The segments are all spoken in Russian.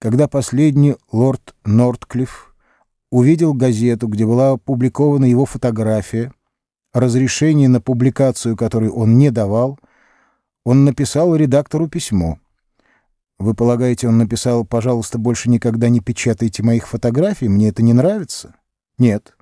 Когда последний лорд Нортклифф увидел газету, где была опубликована его фотография, разрешение на публикацию которой он не давал, он написал редактору письмо. Вы полагаете, он написал, пожалуйста, больше никогда не печатайте моих фотографий, мне это не нравится? Нет.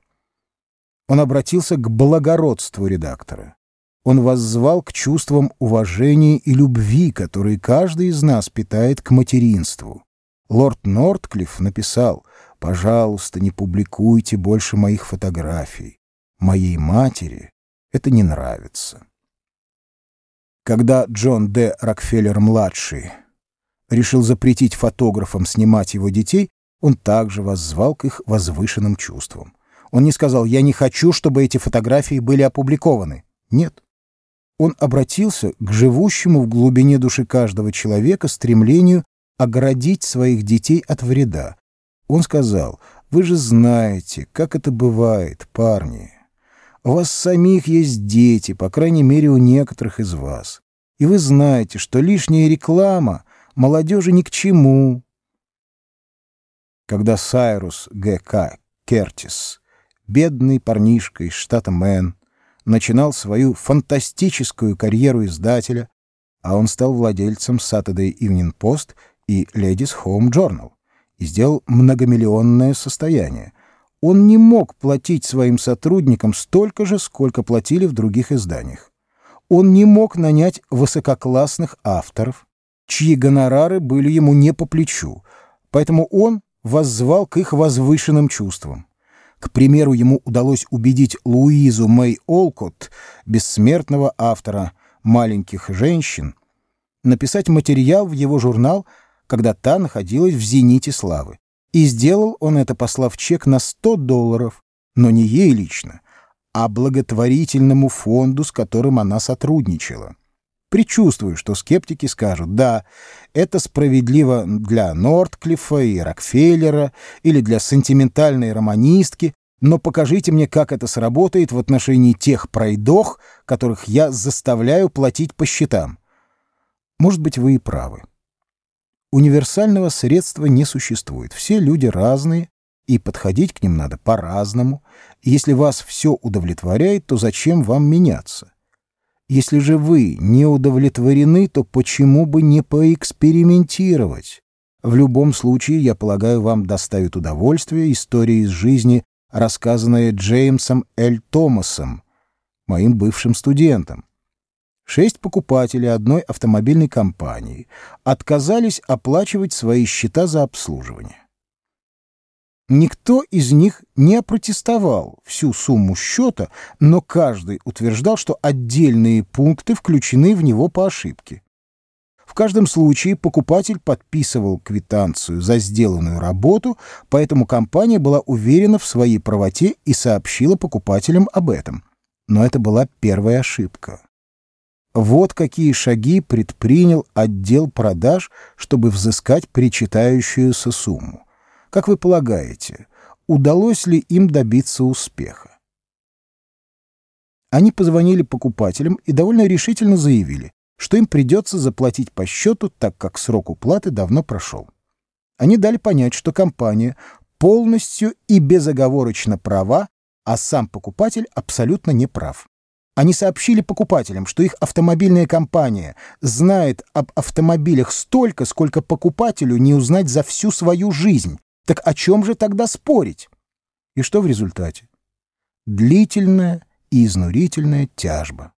Он обратился к благородству редактора. Он воззвал к чувствам уважения и любви, которые каждый из нас питает к материнству. Лорд Нортклифф написал «Пожалуйста, не публикуйте больше моих фотографий. Моей матери это не нравится». Когда Джон Д. Рокфеллер-младший решил запретить фотографам снимать его детей, он также воззвал к их возвышенным чувствам. Он не сказал «я не хочу, чтобы эти фотографии были опубликованы». Нет. Он обратился к живущему в глубине души каждого человека стремлению оградить своих детей от вреда. Он сказал, «Вы же знаете, как это бывает, парни. У вас самих есть дети, по крайней мере, у некоторых из вас. И вы знаете, что лишняя реклама молодежи ни к чему». Когда Сайрус Г.К. Кертис, бедный парнишка из штата Мэн, начинал свою фантастическую карьеру издателя, а он стал владельцем Saturday Evening Post и Ladies Home Journal и сделал многомиллионное состояние. Он не мог платить своим сотрудникам столько же, сколько платили в других изданиях. Он не мог нанять высококлассных авторов, чьи гонорары были ему не по плечу, поэтому он воззвал к их возвышенным чувствам. К примеру, ему удалось убедить Луизу Мэй Олкот, бессмертного автора «Маленьких женщин», написать материал в его журнал – когда та находилась в зените славы. И сделал он это, послав чек на 100 долларов, но не ей лично, а благотворительному фонду, с которым она сотрудничала. Причувствую, что скептики скажут, да, это справедливо для Нортклиффа и Рокфеллера или для сентиментальной романистки, но покажите мне, как это сработает в отношении тех пройдох, которых я заставляю платить по счетам. Может быть, вы и правы. Универсального средства не существует. Все люди разные, и подходить к ним надо по-разному. Если вас все удовлетворяет, то зачем вам меняться? Если же вы не удовлетворены, то почему бы не поэкспериментировать? В любом случае, я полагаю, вам доставит удовольствие история из жизни, рассказанная Джеймсом Эль Томасом, моим бывшим студентом. Шесть покупателей одной автомобильной компании отказались оплачивать свои счета за обслуживание. Никто из них не опротестовал всю сумму счета, но каждый утверждал, что отдельные пункты включены в него по ошибке. В каждом случае покупатель подписывал квитанцию за сделанную работу, поэтому компания была уверена в своей правоте и сообщила покупателям об этом. Но это была первая ошибка. Вот какие шаги предпринял отдел продаж, чтобы взыскать причитающуюся сумму. Как вы полагаете, удалось ли им добиться успеха? Они позвонили покупателям и довольно решительно заявили, что им придется заплатить по счету, так как срок уплаты давно прошел. Они дали понять, что компания полностью и безоговорочно права, а сам покупатель абсолютно не прав. Они сообщили покупателям, что их автомобильная компания знает об автомобилях столько, сколько покупателю не узнать за всю свою жизнь. Так о чем же тогда спорить? И что в результате? Длительная и изнурительная тяжба.